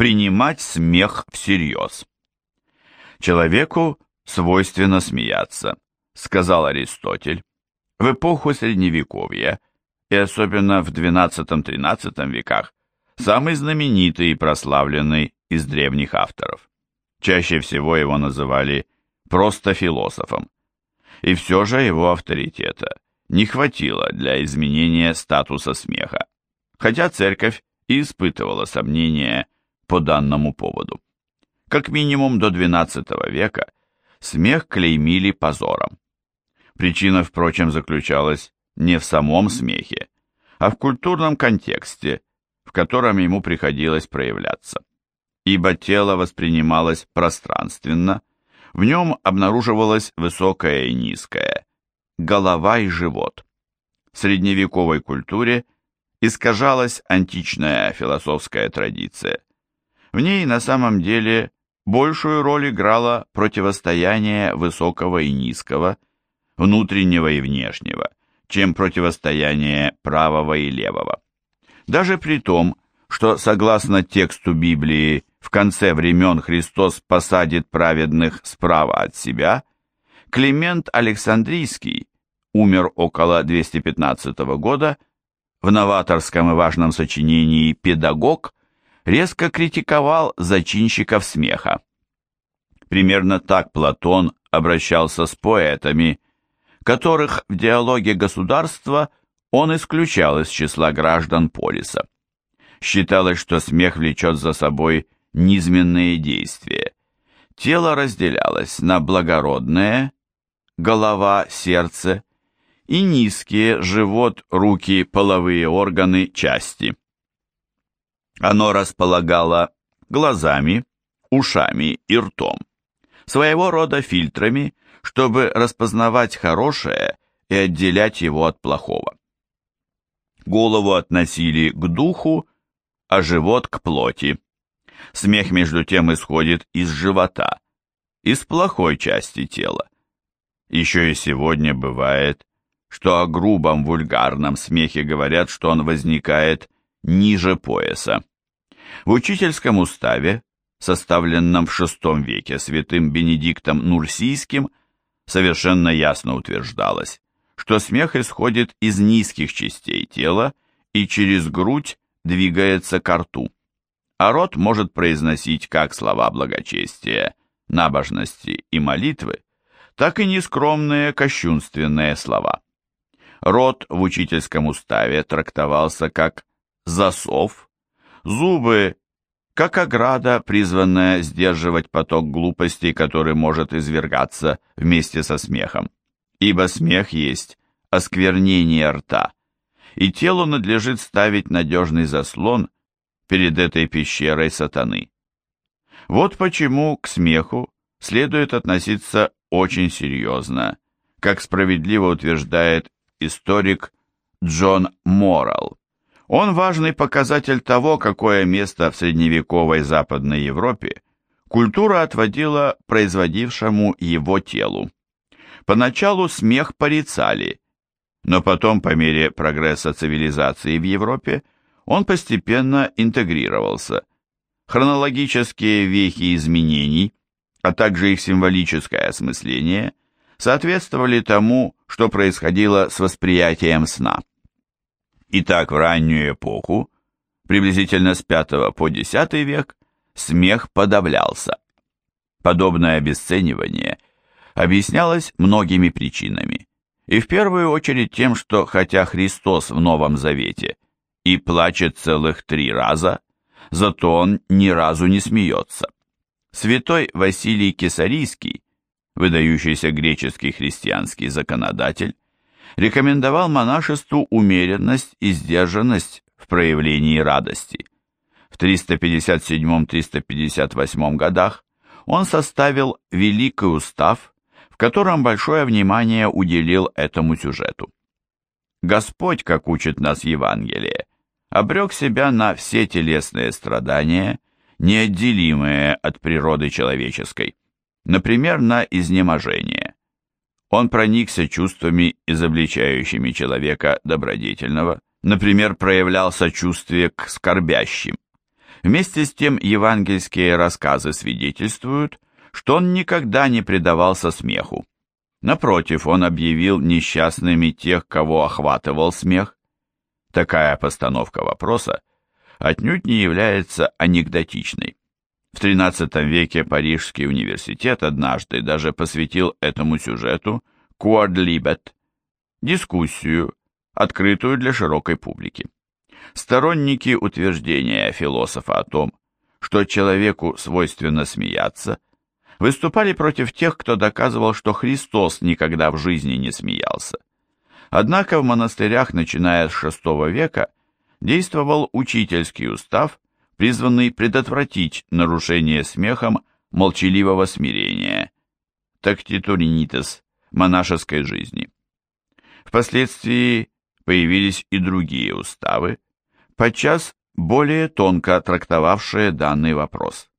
Принимать смех всерьез. Человеку свойственно смеяться, сказал Аристотель. В эпоху Средневековья, и особенно в XII-XIII веках, самый знаменитый и прославленный из древних авторов. Чаще всего его называли просто философом. И все же его авторитета не хватило для изменения статуса смеха, хотя церковь и испытывала сомнения по данному поводу. Как минимум до XII века смех клеймили позором. Причина, впрочем, заключалась не в самом смехе, а в культурном контексте, в котором ему приходилось проявляться. Ибо тело воспринималось пространственно, в нем обнаруживалось высокое и низкое, голова и живот. В средневековой культуре искажалась античная философская традиция. В ней на самом деле большую роль играло противостояние высокого и низкого, внутреннего и внешнего, чем противостояние правого и левого. Даже при том, что, согласно тексту Библии, в конце времен Христос посадит праведных справа от себя, Климент Александрийский умер около 215 года, в новаторском и важном сочинении «Педагог» резко критиковал зачинщиков смеха. Примерно так Платон обращался с поэтами, которых в диалоге государства он исключал из числа граждан полиса. Считалось, что смех влечет за собой низменные действия. Тело разделялось на благородное, голова, сердце, и низкие, живот, руки, половые органы, части. Оно располагало глазами, ушами и ртом, своего рода фильтрами, чтобы распознавать хорошее и отделять его от плохого. Голову относили к духу, а живот к плоти. Смех между тем исходит из живота, из плохой части тела. Еще и сегодня бывает, что о грубом вульгарном смехе говорят, что он возникает ниже пояса. В учительском уставе, составленном в VI веке святым Бенедиктом Нурсийским, совершенно ясно утверждалось, что смех исходит из низких частей тела и через грудь двигается к рту, а рот может произносить как слова благочестия, набожности и молитвы, так и нескромные кощунственные слова. Рот в учительском уставе трактовался как засов, зубы как ограда, призванная сдерживать поток глупостей, который может извергаться вместе со смехом ибо смех есть осквернение рта, и телу надлежит ставить надежный заслон перед этой пещерой сатаны. Вот почему к смеху следует относиться очень серьезно, как справедливо утверждает историк Джон Морал. Он важный показатель того, какое место в средневековой Западной Европе культура отводила производившему его телу. Поначалу смех порицали, но потом, по мере прогресса цивилизации в Европе, он постепенно интегрировался. Хронологические вехи изменений, а также их символическое осмысление соответствовали тому, что происходило с восприятием сна. Итак, в раннюю эпоху, приблизительно с V по X век, смех подавлялся. Подобное обесценивание – объяснялось многими причинами, и в первую очередь тем, что хотя Христос в Новом Завете и плачет целых три раза, зато он ни разу не смеется. Святой Василий Кесарийский, выдающийся греческий христианский законодатель, рекомендовал монашеству умеренность и сдержанность в проявлении радости. В 357-358 годах он составил Великий Устав, котором большое внимание уделил этому сюжету. Господь, как учит нас Евангелие, обрек себя на все телесные страдания, неотделимые от природы человеческой, например, на изнеможение. Он проникся чувствами, изобличающими человека добродетельного, например, проявлял сочувствие к скорбящим. Вместе с тем евангельские рассказы свидетельствуют, что он никогда не предавался смеху. Напротив, он объявил несчастными тех, кого охватывал смех. Такая постановка вопроса отнюдь не является анекдотичной. В XIII веке Парижский университет однажды даже посвятил этому сюжету «Quadlibet» дискуссию, открытую для широкой публики. Сторонники утверждения философа о том, что человеку свойственно смеяться, выступали против тех, кто доказывал, что Христос никогда в жизни не смеялся. Однако в монастырях, начиная с VI века, действовал учительский устав, призванный предотвратить нарушение смехом молчаливого смирения, тактитуринитес, монашеской жизни. Впоследствии появились и другие уставы, подчас более тонко трактовавшие данный вопрос.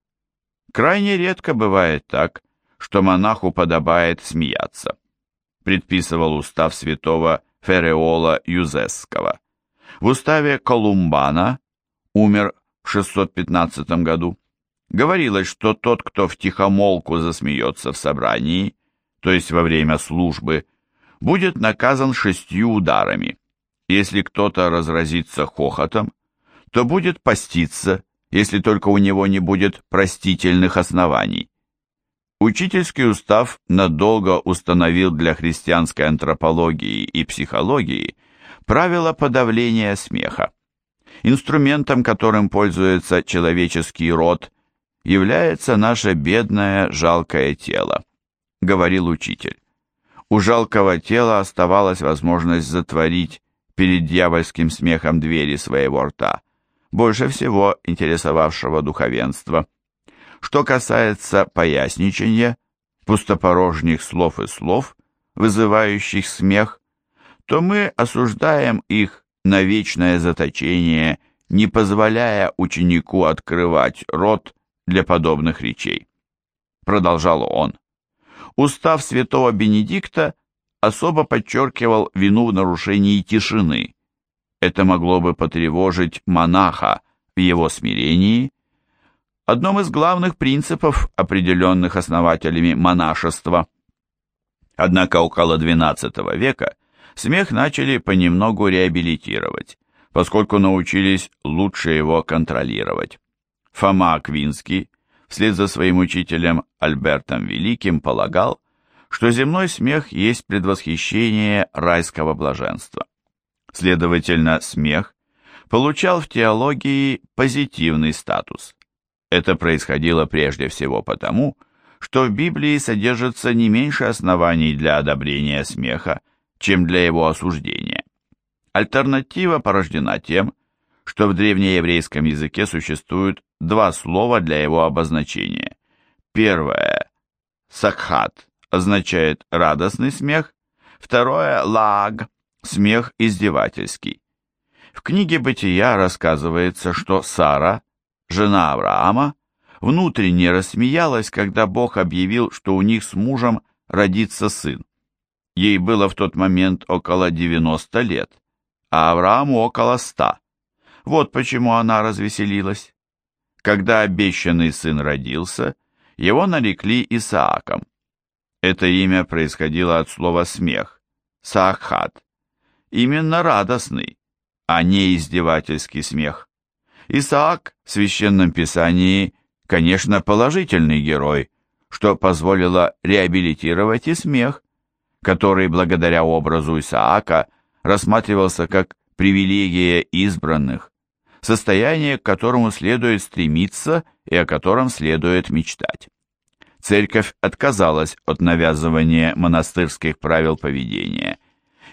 Крайне редко бывает так, что монаху подобает смеяться, предписывал устав святого Фереола Юзесского. В уставе Колумбана, умер в 615 году, говорилось, что тот, кто втихомолку засмеется в собрании, то есть во время службы, будет наказан шестью ударами. Если кто-то разразится хохотом, то будет поститься, если только у него не будет простительных оснований. Учительский устав надолго установил для христианской антропологии и психологии правила подавления смеха. Инструментом, которым пользуется человеческий род, является наше бедное жалкое тело, говорил учитель. У жалкого тела оставалась возможность затворить перед дьявольским смехом двери своего рта, больше всего интересовавшего духовенство. Что касается поясничания, пустопорожних слов и слов, вызывающих смех, то мы осуждаем их на вечное заточение, не позволяя ученику открывать рот для подобных речей. Продолжал он. Устав святого Бенедикта особо подчеркивал вину в нарушении тишины. Это могло бы потревожить монаха в его смирении. Одном из главных принципов, определенных основателями монашества. Однако около XII века смех начали понемногу реабилитировать, поскольку научились лучше его контролировать. Фома Аквинский вслед за своим учителем Альбертом Великим полагал, что земной смех есть предвосхищение райского блаженства. Следовательно, смех получал в теологии позитивный статус. Это происходило прежде всего потому, что в Библии содержится не меньше оснований для одобрения смеха, чем для его осуждения. Альтернатива порождена тем, что в древнееврейском языке существуют два слова для его обозначения. Первое – сакхат означает радостный смех, второе – лаг – смех издевательский. В книге «Бытия» рассказывается, что Сара, жена Авраама, внутренне рассмеялась, когда Бог объявил, что у них с мужем родится сын. Ей было в тот момент около 90 лет, а Аврааму около 100. Вот почему она развеселилась. Когда обещанный сын родился, его нарекли Исааком. Это имя происходило от слова «смех» – «саахат». Именно радостный, а не издевательский смех. Исаак в Священном Писании, конечно, положительный герой, что позволило реабилитировать и смех, который благодаря образу Исаака рассматривался как привилегия избранных, состояние, к которому следует стремиться и о котором следует мечтать. Церковь отказалась от навязывания монастырских правил поведения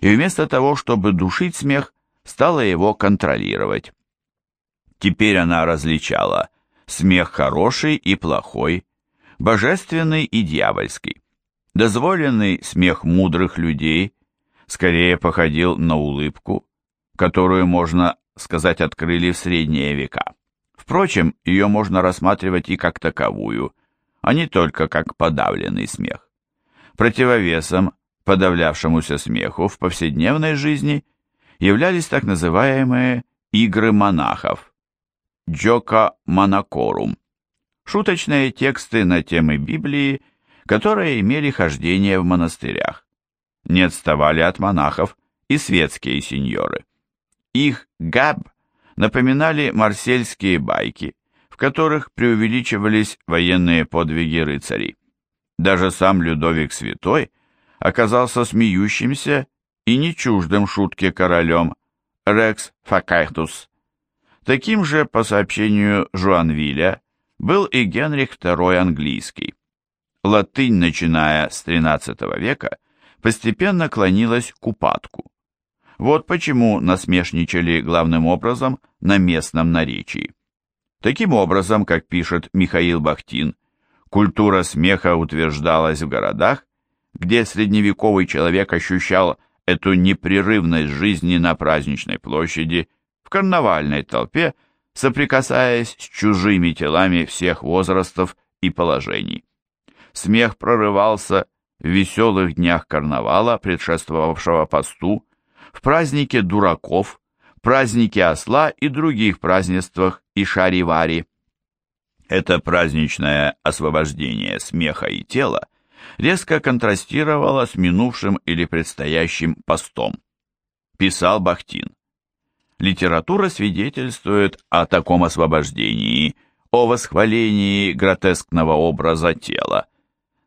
и вместо того, чтобы душить смех, стала его контролировать. Теперь она различала смех хороший и плохой, божественный и дьявольский. Дозволенный смех мудрых людей скорее походил на улыбку, которую можно сказать, открыли в средние века. Впрочем, ее можно рассматривать и как таковую, а не только как подавленный смех. Противовесом подавлявшемуся смеху в повседневной жизни являлись так называемые «игры монахов» Джока Монокорум. Шуточные тексты на темы Библии, которые имели хождение в монастырях. Не отставали от монахов и светские сеньоры. Их габ напоминали марсельские байки, в которых преувеличивались военные подвиги рыцарей. Даже сам Людовик Святой оказался смеющимся и не чуждым шутке королем rex facetus. Таким же, по сообщению Жуанвиля, был и Генрих II английский. Латынь, начиная с XIII века, постепенно клонилась к упадку. Вот почему насмешничали главным образом на местном наречии. Таким образом, как пишет Михаил Бахтин, культура смеха утверждалась в городах, где средневековый человек ощущал эту непрерывность жизни на праздничной площади, в карнавальной толпе, соприкасаясь с чужими телами всех возрастов и положений. Смех прорывался в веселых днях карнавала, предшествовавшего посту, в празднике дураков, празднике осла и других празднествах и шаривари. Это праздничное освобождение смеха и тела резко контрастировало с минувшим или предстоящим постом. Писал Бахтин. Литература свидетельствует о таком освобождении, о восхвалении гротескного образа тела.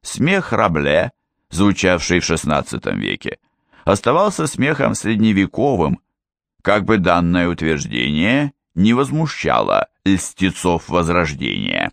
Смех Рабле, звучавший в XVI веке, оставался смехом средневековым, как бы данное утверждение не возмущало льстецов Возрождения.